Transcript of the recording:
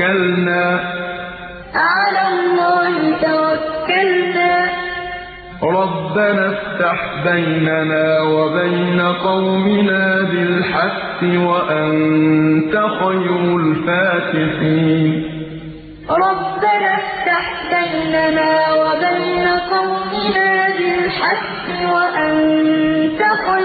إِذْ نَجَّانَا اللَّهُ مِنْهَا ۚ وَمَا يَكُونُ لَنَا أَن نَّعُودَ فِيهَا إِلَّا أَن يَشَاءَ اللَّهُ رَبُّنَا ۚ وَسِعَ رَبُّنَا كُلَّ شَيْءٍ عِلْمًا ۚ عَلَى اللَّهِ تَوَكَّلْنَا ۚ رَبَّنَا افْتَحْ بَيْنَنَا وَبَيْنَ قَوْمِنَا بِالْحَقِّ وَأَنتَ خَيْرُ الْفَاتِحِينَ